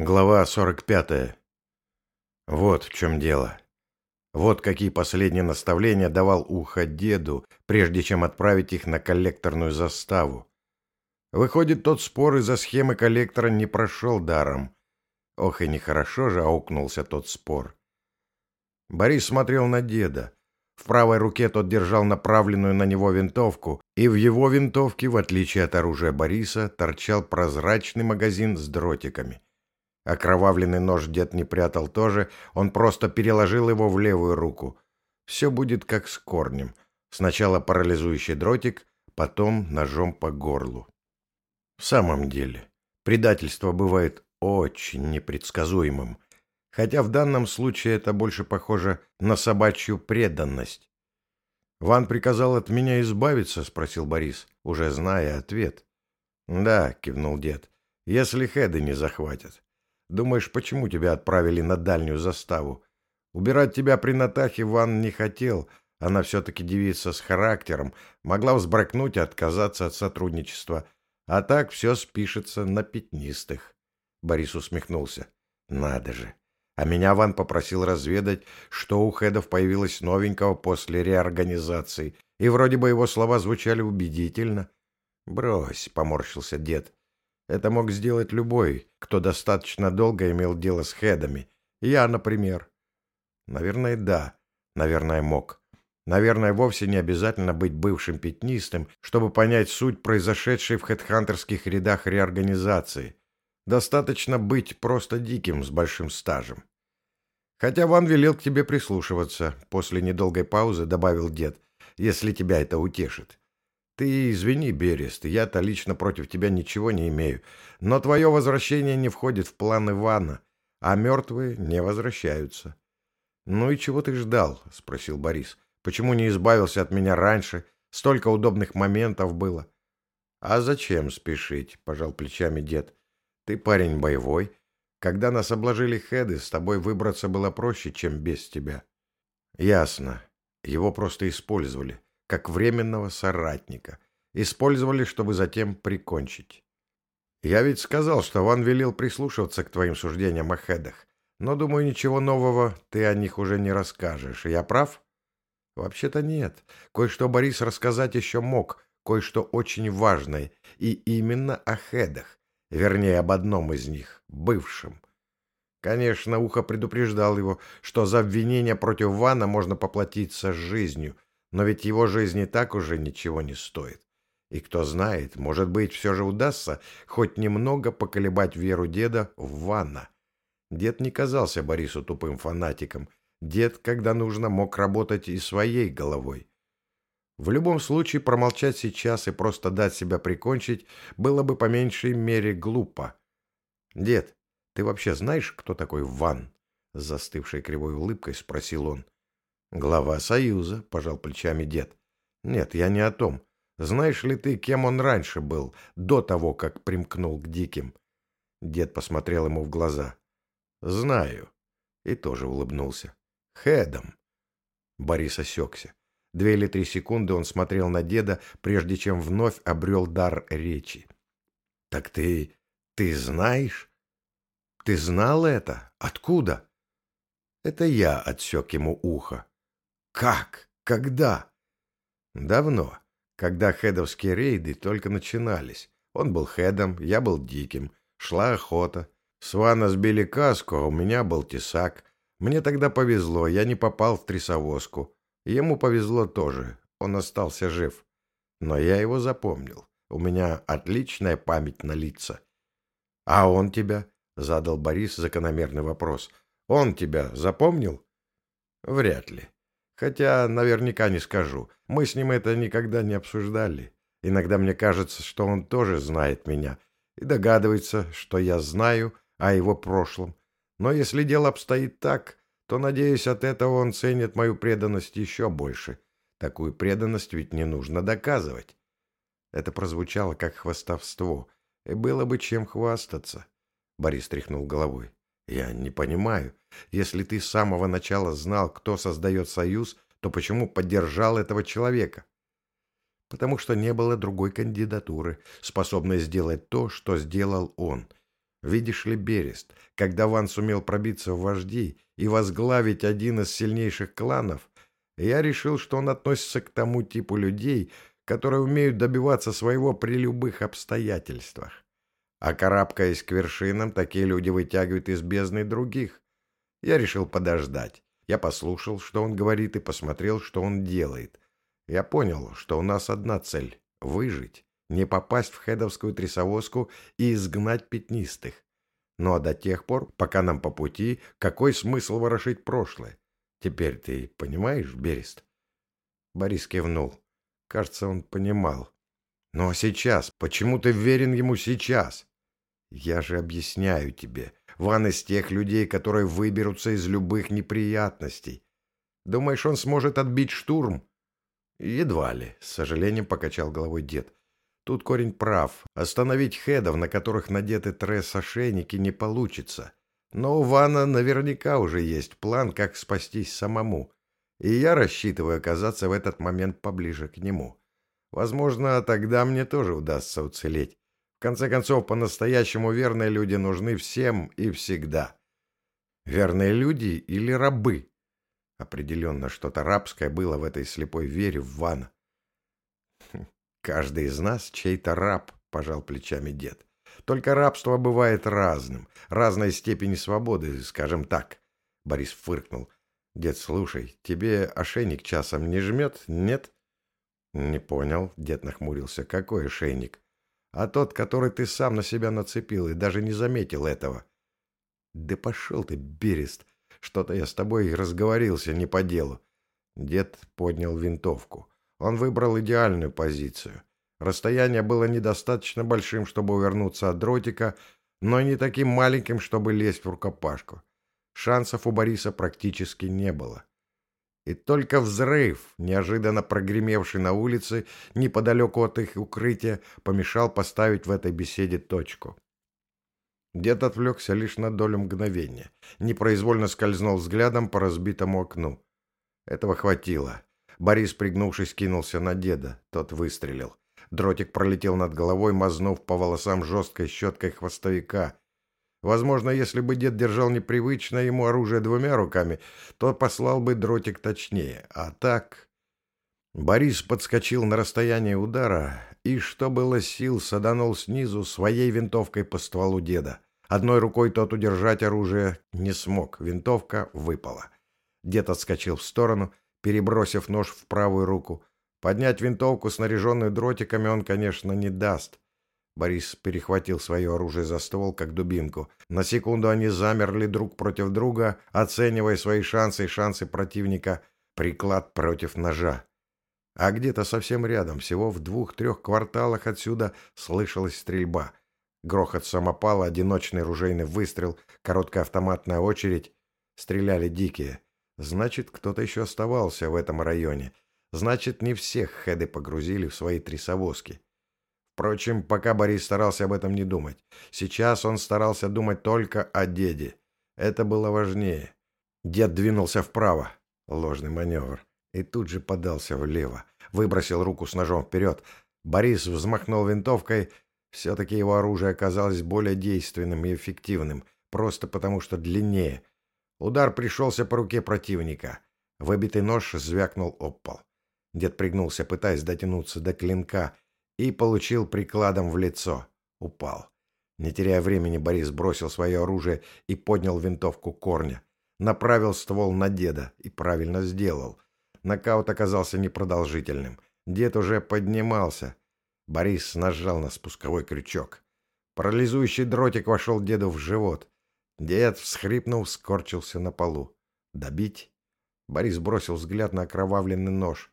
Глава 45. Вот в чем дело. Вот какие последние наставления давал ухо деду, прежде чем отправить их на коллекторную заставу. Выходит, тот спор из-за схемы коллектора не прошел даром. Ох, и нехорошо же аукнулся тот спор. Борис смотрел на деда. В правой руке тот держал направленную на него винтовку, и в его винтовке, в отличие от оружия Бориса, торчал прозрачный магазин с дротиками. Окровавленный нож дед не прятал тоже, он просто переложил его в левую руку. Все будет как с корнем. Сначала парализующий дротик, потом ножом по горлу. В самом деле, предательство бывает очень непредсказуемым, хотя в данном случае это больше похоже на собачью преданность. «Ван приказал от меня избавиться?» — спросил Борис, уже зная ответ. «Да», — кивнул дед, — «если хеды не захватят. Думаешь, почему тебя отправили на дальнюю заставу? Убирать тебя при Натахе Ван не хотел. Она все-таки девица с характером, могла взбракнуть и отказаться от сотрудничества. А так все спишется на пятнистых. Борис усмехнулся. Надо же. А меня Ван попросил разведать, что у хедов появилось новенького после реорганизации, и вроде бы его слова звучали убедительно. «Брось», — поморщился дед, это мог сделать любой, кто достаточно долго имел дело с хедами. Я, например. Наверное, да. Наверное, мог. Наверное, вовсе не обязательно быть бывшим пятнистым, чтобы понять суть произошедшей в хедхантерских рядах реорганизации. Достаточно быть просто диким с большим стажем. Хотя Ван велел к тебе прислушиваться, после недолгой паузы добавил дед, если тебя это утешит. Ты извини, Берест, я-то лично против тебя ничего не имею, но твое возвращение не входит в план Ивана, а мертвые не возвращаются. — Ну и чего ты ждал? — спросил Борис. — Почему не избавился от меня раньше? Столько удобных моментов было. — А зачем спешить? — пожал плечами дед. — Ты парень боевой. Когда нас обложили хеды, с тобой выбраться было проще, чем без тебя. — Ясно. Его просто использовали. — как временного соратника. Использовали, чтобы затем прикончить. Я ведь сказал, что Ван велел прислушиваться к твоим суждениям о хедах. Но, думаю, ничего нового ты о них уже не расскажешь. Я прав? Вообще-то нет. Кое-что Борис рассказать еще мог, кое-что очень важное, и именно о хедах. Вернее, об одном из них, бывшем. Конечно, Ухо предупреждал его, что за обвинение против Вана можно поплатиться жизнью — но ведь его жизнь и так уже ничего не стоит. И кто знает, может быть, все же удастся хоть немного поколебать веру деда в Ванна. Дед не казался Борису тупым фанатиком. Дед, когда нужно, мог работать и своей головой. В любом случае, промолчать сейчас и просто дать себя прикончить было бы по меньшей мере глупо. «Дед, ты вообще знаешь, кто такой Ван?» С застывшей кривой улыбкой спросил он. Глава Союза, пожал плечами дед. Нет, я не о том. Знаешь ли ты, кем он раньше был, до того, как примкнул к диким? Дед посмотрел ему в глаза. Знаю. И тоже улыбнулся. Хедом. Борис осекся. Две или три секунды он смотрел на деда, прежде чем вновь обрел дар речи. — Так ты... ты знаешь? Ты знал это? Откуда? — Это я отсек ему ухо. Как? Когда? Давно, когда хедовские рейды только начинались. Он был хедом, я был диким. Шла охота. Свана сбили каску, а у меня был тесак. Мне тогда повезло, я не попал в трясовозку. Ему повезло тоже, он остался жив. Но я его запомнил. У меня отличная память на лица. — А он тебя? — задал Борис закономерный вопрос. — Он тебя запомнил? — Вряд ли. Хотя наверняка не скажу. Мы с ним это никогда не обсуждали. Иногда мне кажется, что он тоже знает меня и догадывается, что я знаю о его прошлом. Но если дело обстоит так, то, надеюсь, от этого он ценит мою преданность еще больше. Такую преданность ведь не нужно доказывать. Это прозвучало как хвастовство, и было бы чем хвастаться. Борис тряхнул головой. Я не понимаю. Если ты с самого начала знал, кто создает союз, то почему поддержал этого человека? Потому что не было другой кандидатуры, способной сделать то, что сделал он. Видишь ли, Берест, когда Ван сумел пробиться в вожди и возглавить один из сильнейших кланов, я решил, что он относится к тому типу людей, которые умеют добиваться своего при любых обстоятельствах. А карабкаясь к вершинам, такие люди вытягивают из бездны других. Я решил подождать. Я послушал, что он говорит, и посмотрел, что он делает. Я понял, что у нас одна цель — выжить, не попасть в хедовскую трясовозку и изгнать пятнистых. Ну а до тех пор, пока нам по пути, какой смысл ворошить прошлое? Теперь ты понимаешь, Берест? Борис кивнул. Кажется, он понимал. Но сейчас, почему ты верен ему сейчас? Я же объясняю тебе. Ван из тех людей, которые выберутся из любых неприятностей. Думаешь, он сможет отбить штурм? Едва ли, с сожалением покачал головой дед. Тут корень прав. Остановить хедов, на которых надеты тресс-ошейники, не получится. Но у Вана наверняка уже есть план, как спастись самому. И я рассчитываю оказаться в этот момент поближе к нему. Возможно, тогда мне тоже удастся уцелеть. В конце концов, по-настоящему верные люди нужны всем и всегда. Верные люди или рабы? Определенно, что-то рабское было в этой слепой вере в Вана. Хм, каждый из нас чей-то раб, пожал плечами дед. Только рабство бывает разным, разной степени свободы, скажем так. Борис фыркнул. Дед, слушай, тебе ошейник часом не жмет, нет? Не понял, дед нахмурился. Какой ошейник? А тот, который ты сам на себя нацепил и даже не заметил этого. Да пошел ты, Берест, что-то я с тобой разговорился не по делу. Дед поднял винтовку. Он выбрал идеальную позицию. Расстояние было недостаточно большим, чтобы увернуться от дротика, но не таким маленьким, чтобы лезть в рукопашку. Шансов у Бориса практически не было. И только взрыв, неожиданно прогремевший на улице, неподалеку от их укрытия, помешал поставить в этой беседе точку. Дед отвлекся лишь на долю мгновения, непроизвольно скользнул взглядом по разбитому окну. Этого хватило. Борис, пригнувшись, кинулся на деда. Тот выстрелил. Дротик пролетел над головой, мазнув по волосам жесткой щеткой хвостовика. Возможно, если бы дед держал непривычное ему оружие двумя руками, то послал бы дротик точнее. А так... Борис подскочил на расстояние удара и, что было сил, саданул снизу своей винтовкой по стволу деда. Одной рукой тот удержать оружие не смог, винтовка выпала. Дед отскочил в сторону, перебросив нож в правую руку. Поднять винтовку, снаряженную дротиками, он, конечно, не даст. Борис перехватил свое оружие за ствол, как дубинку. На секунду они замерли друг против друга, оценивая свои шансы и шансы противника. Приклад против ножа. А где-то совсем рядом, всего в двух-трех кварталах отсюда, слышалась стрельба. Грохот самопала, одиночный ружейный выстрел, короткая автоматная очередь. Стреляли дикие. Значит, кто-то еще оставался в этом районе. Значит, не всех хеды погрузили в свои трясовозки. Впрочем, пока Борис старался об этом не думать. Сейчас он старался думать только о деде. Это было важнее. Дед двинулся вправо. Ложный маневр. И тут же подался влево. Выбросил руку с ножом вперед. Борис взмахнул винтовкой. Все-таки его оружие оказалось более действенным и эффективным. Просто потому, что длиннее. Удар пришелся по руке противника. Выбитый нож звякнул об пол. Дед пригнулся, пытаясь дотянуться до клинка — и получил прикладом в лицо. Упал. Не теряя времени, Борис бросил свое оружие и поднял винтовку корня. Направил ствол на деда и правильно сделал. Нокаут оказался непродолжительным. Дед уже поднимался. Борис нажал на спусковой крючок. Парализующий дротик вошел деду в живот. Дед, всхрипнув, скорчился на полу. «Добить?» Борис бросил взгляд на окровавленный нож.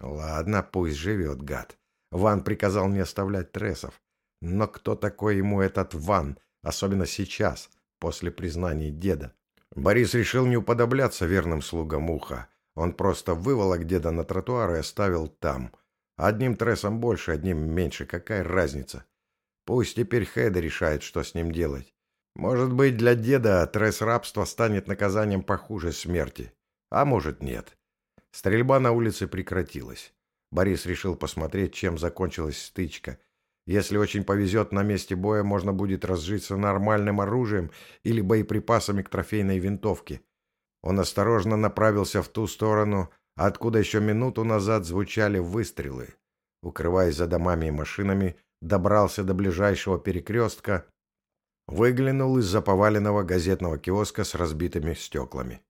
«Ладно, пусть живет, гад. Ван приказал не оставлять трессов. Но кто такой ему этот Ван, особенно сейчас, после признания деда? Борис решил не уподобляться верным слугам уха. Он просто выволок деда на тротуар и оставил там. Одним трессом больше, одним меньше. Какая разница? Пусть теперь Хеда решает, что с ним делать. Может быть, для деда тресс рабства станет наказанием похуже смерти. А может, нет. Стрельба на улице прекратилась. Борис решил посмотреть, чем закончилась стычка. Если очень повезет на месте боя, можно будет разжиться нормальным оружием или боеприпасами к трофейной винтовке. Он осторожно направился в ту сторону, откуда еще минуту назад звучали выстрелы. Укрываясь за домами и машинами, добрался до ближайшего перекрестка, выглянул из-за поваленного газетного киоска с разбитыми стеклами.